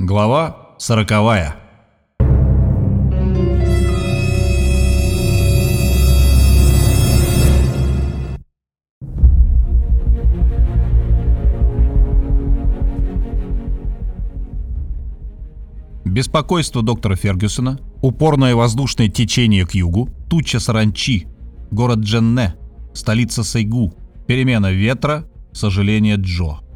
Глава сороковая. Беспокойство доктора Фергюсона, упорное воздушное течение к югу, туча саранчи, город Дженне, столица Сайгу, перемена ветра, сожаление Джо.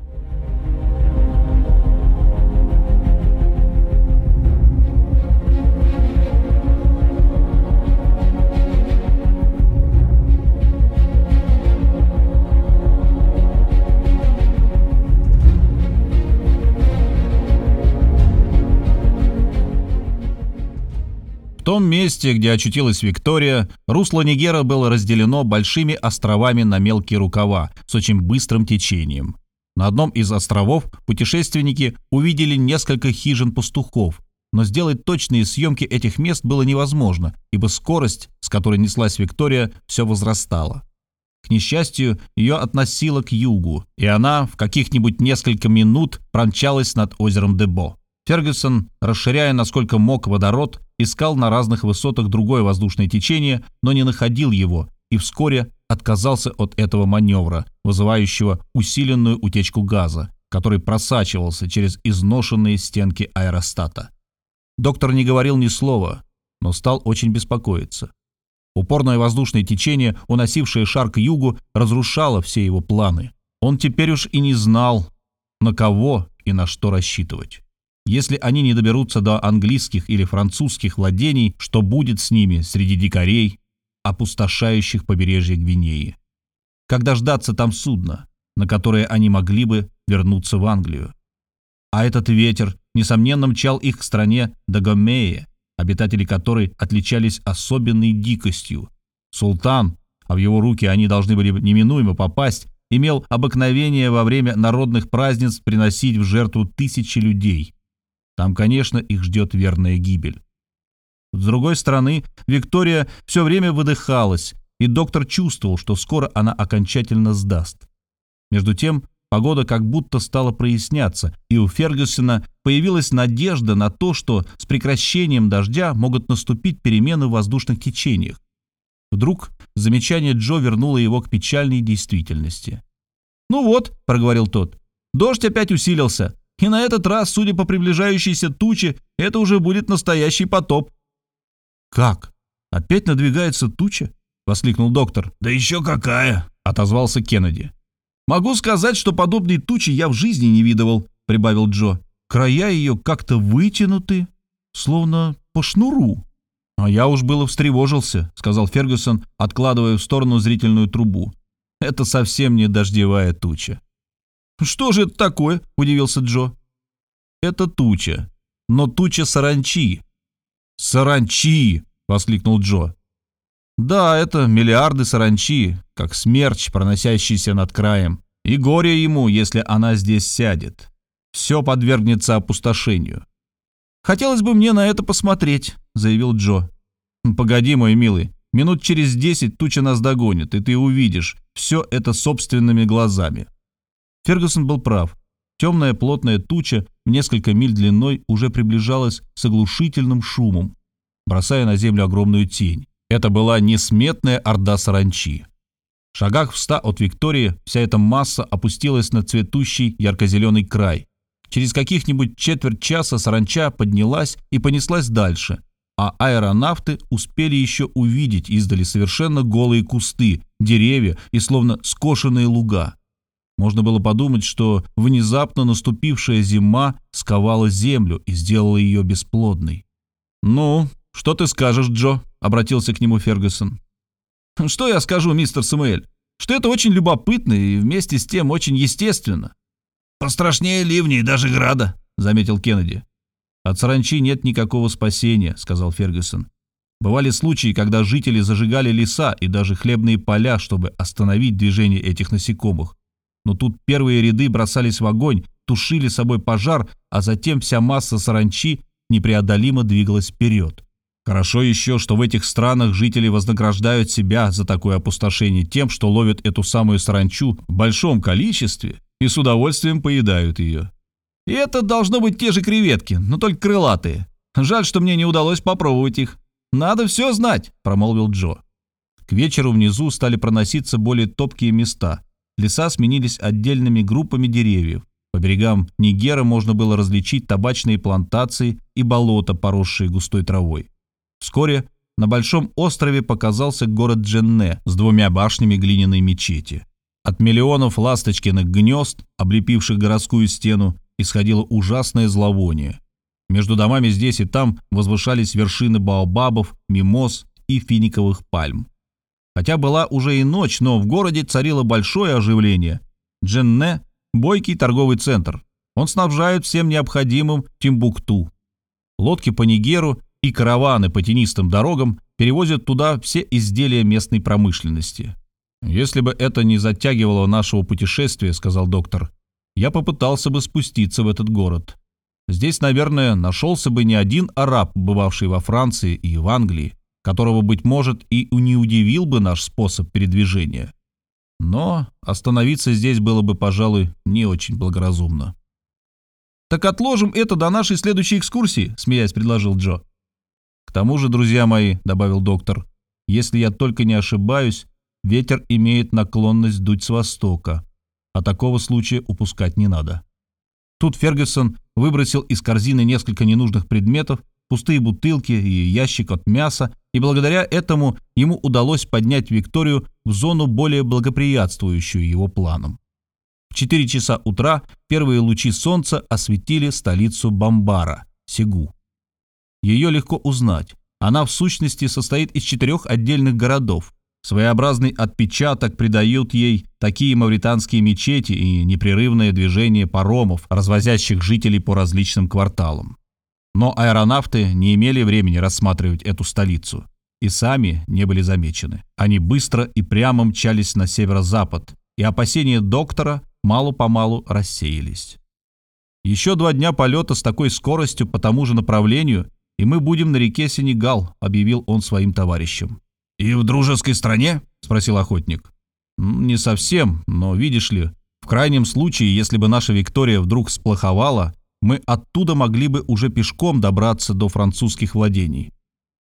Том месте, где очутилась Виктория, русло Нигера было разделено большими островами на мелкие рукава с очень быстрым течением. На одном из островов путешественники увидели несколько хижин пастухов, но сделать точные съемки этих мест было невозможно, ибо скорость, с которой неслась Виктория, все возрастала. К несчастью, ее относило к югу, и она в каких-нибудь несколько минут промчалась над озером Дебо. Фергюсон, расширяя насколько мог водород, искал на разных высотах другое воздушное течение, но не находил его и вскоре отказался от этого маневра, вызывающего усиленную утечку газа, который просачивался через изношенные стенки аэростата. Доктор не говорил ни слова, но стал очень беспокоиться. Упорное воздушное течение, уносившее шар к югу, разрушало все его планы. Он теперь уж и не знал, на кого и на что рассчитывать. Если они не доберутся до английских или французских владений, что будет с ними среди дикарей, опустошающих побережье Гвинеи? Когда ждаться там судна, на которое они могли бы вернуться в Англию? А этот ветер, несомненно, мчал их к стране Дагомея, обитатели которой отличались особенной дикостью. Султан, а в его руки они должны были неминуемо попасть, имел обыкновение во время народных празднеств приносить в жертву тысячи людей – там, конечно, их ждет верная гибель. С другой стороны, Виктория все время выдыхалась, и доктор чувствовал, что скоро она окончательно сдаст. Между тем, погода как будто стала проясняться, и у Фергюсона появилась надежда на то, что с прекращением дождя могут наступить перемены в воздушных течениях. Вдруг замечание Джо вернуло его к печальной действительности. «Ну вот», — проговорил тот, — «дождь опять усилился. И на этот раз, судя по приближающейся туче, это уже будет настоящий потоп. «Как? Опять надвигается туча?» — воскликнул доктор. «Да еще какая!» — отозвался Кеннеди. «Могу сказать, что подобной тучи я в жизни не видывал», — прибавил Джо. «Края ее как-то вытянуты, словно по шнуру». «А я уж было встревожился», — сказал Фергюсон, откладывая в сторону зрительную трубу. «Это совсем не дождевая туча». «Что же это такое?» – удивился Джо. «Это туча. Но туча саранчи». «Саранчи!» – воскликнул Джо. «Да, это миллиарды саранчи, как смерч, проносящийся над краем. И горе ему, если она здесь сядет. Все подвергнется опустошению». «Хотелось бы мне на это посмотреть», — заявил Джо. «Погоди, мой милый, минут через десять туча нас догонит, и ты увидишь все это собственными глазами. Фергюсон был прав. Темная плотная туча в несколько миль длиной уже приближалась с оглушительным шумом, бросая на землю огромную тень. Это была несметная орда саранчи. В шагах в ста от Виктории вся эта масса опустилась на цветущий ярко-зеленый край. Через каких-нибудь четверть часа саранча поднялась и понеслась дальше, а аэронавты успели еще увидеть издали совершенно голые кусты, деревья и словно скошенные луга. Можно было подумать, что внезапно наступившая зима сковала землю и сделала ее бесплодной. «Ну, что ты скажешь, Джо?» — обратился к нему Фергюсон. «Что я скажу, мистер Самуэль? Что это очень любопытно и вместе с тем очень естественно». «Пострашнее ливней и даже града», — заметил Кеннеди. «От саранчи нет никакого спасения», — сказал Фергюсон. Бывали случаи, когда жители зажигали леса и даже хлебные поля, чтобы остановить движение этих насекомых но тут первые ряды бросались в огонь, тушили собой пожар, а затем вся масса саранчи непреодолимо двигалась вперед. Хорошо еще, что в этих странах жители вознаграждают себя за такое опустошение тем, что ловят эту самую саранчу в большом количестве и с удовольствием поедают ее. И это должно быть те же креветки, но только крылатые. Жаль, что мне не удалось попробовать их. Надо все знать», — промолвил Джо. К вечеру внизу стали проноситься более топкие места. Леса сменились отдельными группами деревьев. По берегам Нигера можно было различить табачные плантации и болота, поросшие густой травой. Вскоре на большом острове показался город Дженне с двумя башнями глиняной мечети. От миллионов ласточкиных гнезд, облепивших городскую стену, исходило ужасное зловоние. Между домами здесь и там возвышались вершины баобабов, мимоз и финиковых пальм. Хотя была уже и ночь, но в городе царило большое оживление. Дженне – бойкий торговый центр. Он снабжает всем необходимым Тимбукту. Лодки по Нигеру и караваны по тенистым дорогам перевозят туда все изделия местной промышленности. «Если бы это не затягивало нашего путешествия», — сказал доктор, — «я попытался бы спуститься в этот город. Здесь, наверное, нашелся бы не один араб, бывавший во Франции и в Англии, которого, быть может, и не удивил бы наш способ передвижения. Но остановиться здесь было бы, пожалуй, не очень благоразумно. «Так отложим это до нашей следующей экскурсии», — смеясь предложил Джо. «К тому же, друзья мои», — добавил доктор, — «если я только не ошибаюсь, ветер имеет наклонность дуть с востока, а такого случая упускать не надо». Тут Фергюсон выбросил из корзины несколько ненужных предметов пустые бутылки и ящик от мяса, и благодаря этому ему удалось поднять Викторию в зону более благоприятствующую его планам. В 4 часа утра первые лучи солнца осветили столицу Бамбара, Сегу. Ее легко узнать. Она в сущности состоит из четырех отдельных городов. Своеобразный отпечаток придают ей такие мавританские мечети и непрерывное движение паромов, развозящих жителей по различным кварталам. Но аэронавты не имели времени рассматривать эту столицу и сами не были замечены. Они быстро и прямо мчались на северо-запад, и опасения доктора мало-помалу рассеялись. Еще два дня полета с такой скоростью по тому же направлению, и мы будем на реке Сенегал», — объявил он своим товарищам. «И в дружеской стране?» — спросил охотник. «Не совсем, но видишь ли, в крайнем случае, если бы наша Виктория вдруг сплоховала, мы оттуда могли бы уже пешком добраться до французских владений.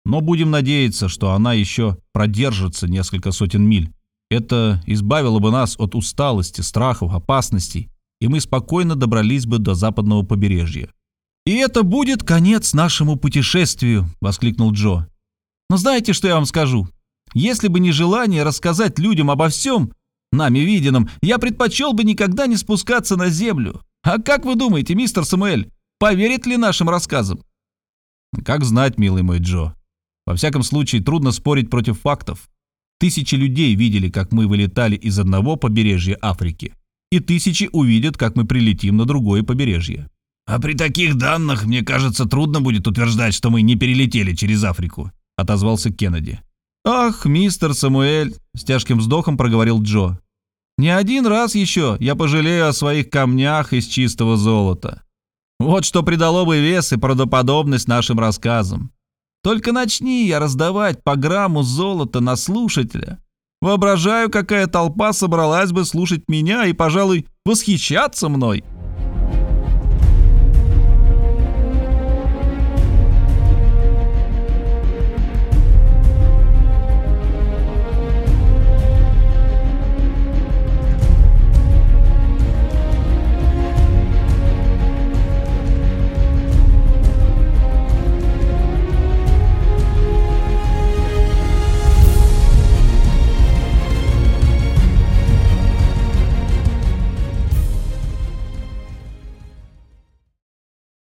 Но будем надеяться, что она еще продержится несколько сотен миль. Это избавило бы нас от усталости, страхов, опасностей, и мы спокойно добрались бы до западного побережья. «И это будет конец нашему путешествию!» — воскликнул Джо. «Но знаете, что я вам скажу? Если бы не желание рассказать людям обо всем, нами виденном, я предпочел бы никогда не спускаться на землю. А как вы думаете, мистер Самуэль, поверит ли нашим рассказам? Как знать, милый мой Джо. Во всяком случае, трудно спорить против фактов. Тысячи людей видели, как мы вылетали из одного побережья Африки, и тысячи увидят, как мы прилетим на другое побережье. А при таких данных, мне кажется, трудно будет утверждать, что мы не перелетели через Африку, отозвался Кеннеди. Ах, мистер Самуэль, с тяжким вздохом проговорил Джо. Не один раз еще я пожалею о своих камнях из чистого золота. Вот что придало бы вес и правдоподобность нашим рассказам. Только начни я раздавать по грамму золота на слушателя. Воображаю, какая толпа собралась бы слушать меня и, пожалуй, восхищаться мной».